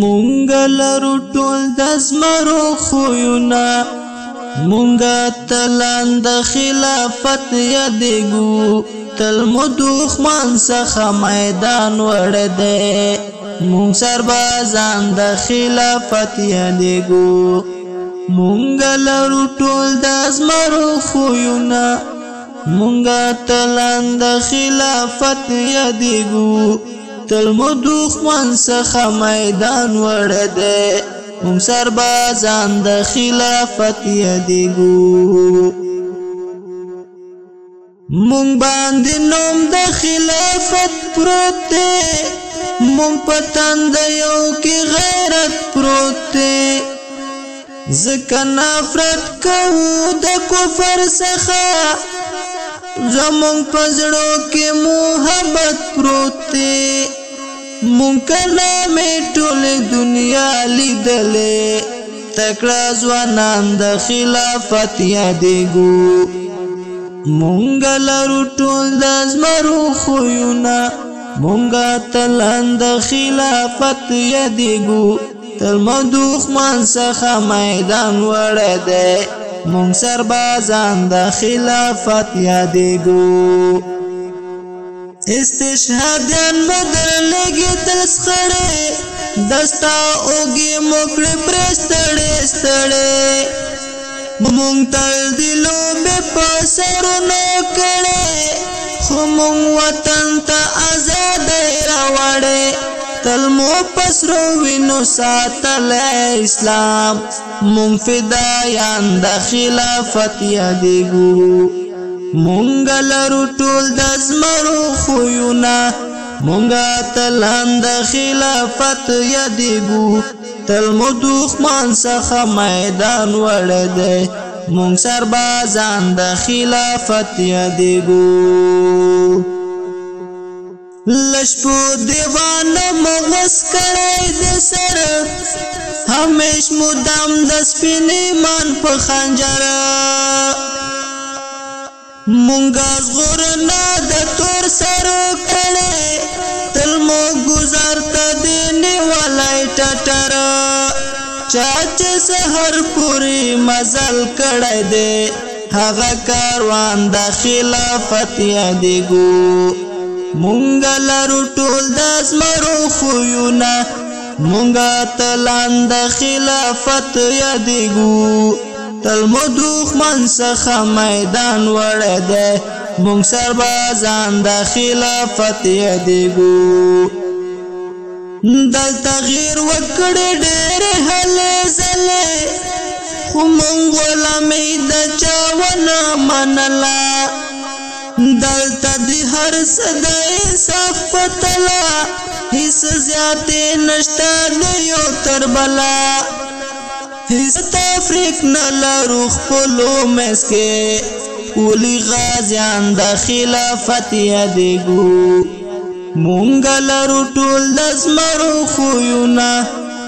مونږ لرو ټول د زمرو خویونه مونږ تلاند خلافت یادګو تل مو دښمن څخه میدان وړ دی مونږ سربازان د خلافت یادګو مونږ لرو ټول د زمرو خویونه مونږ تلاند خلافت یادګو تلمو دخمن څخه میدان وړه ده هم سربازان د خلافت یادګو مونږ باندې نوم د خلافت پروت دی مونږ په تند یو کې غیرت پروت دی ځکه نفرت کوو د کفر څخه زمون پزړو کې محبت پروت دی مونږ کله مې ټوله دنیا لیدلې تکړه ځوانان د خلافت یادېګو مونږ لرو ټول د زمرو خوونه مونږ تلند خلافت یادېګو تر مدوخ مان څخه میدان وړه دی مونږ سربازان د خلافت یادېګو استشهادیان بدر لګي تل سخړې دستا اوګي موکړې پرستړې ستړې مونږ تل دلو به پسرونو کړې خو مونږ وطن ته آزاد راوړې ساتل مو پسرو وینو ساتل اسلام مونږ فدایان د خلافت یادګو مونږ لرو ټول د زمرو خویونه مونږ تلان د خلافت یادګو تل مو دښمن څخه میدان وړه دی مونږ سربازان د خلافت یادګو لشپو دیوان مغس کړی د سر همیش مدام د سپین ایمان په خنجر مونږه زغور نه د تور سر کړی تل مو گزار ته دینه ولای ټټر چاچ سحر پوری مزل کړی دی هغه کاروان د خلافت یادګو مونږ لرو ټول د زمرو خویونه مونږ تلاند خلافت یادګو تل مو دښمن څخه میدان وړه ده مونږ سربازان د خلافت یادګو دلته غیر وکړې ډېر هلې زلې خو مونږ غلامې د چا ونه منله دلته دی هر صدای صاف پتلا هیڅ زیاتې نشته د یو تر بلا هیڅ تفریق نه لرو خپل مسکه اولی غازیان د خلافت یادګو مونږ لرو ټول د زمرو خوونه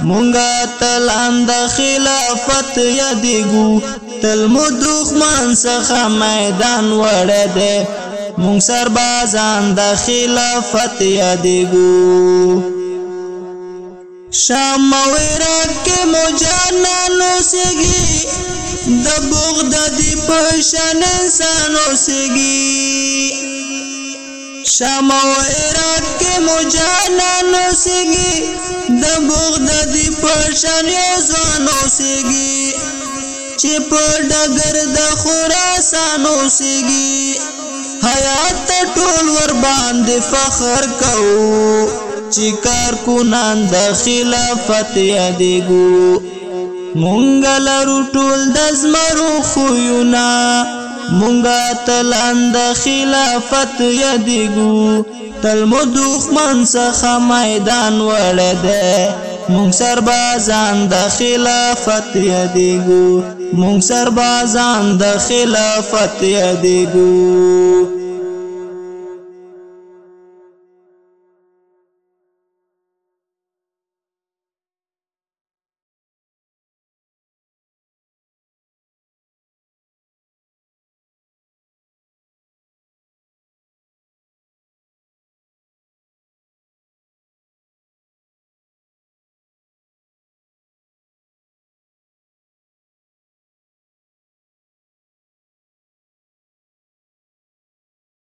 مونگا تلان د خلافت یادیگو تل مو دخمن څخه میدان وړه ده مونږ سربازان د خلافت یادیگو شام او عراق کې مجانانو سګي د بغداد په شان انسانو سګي شام او عراق کې مجانان اوسېږي د بغد د پښان یو ځان اوسېږي چې په ډګر د خراسان اوسېږي حیات ټول ور باندې فخر کوو چې کار کو نن د خلافت یادګو مونږ لرو ټول د زمرو خویونه مونږه تلاند خلافت یادګو تل مو دښمن څخه میدان وړه ده مونږ سربازان د خلافت یادګو مونږ سربازان د خلافت یادګو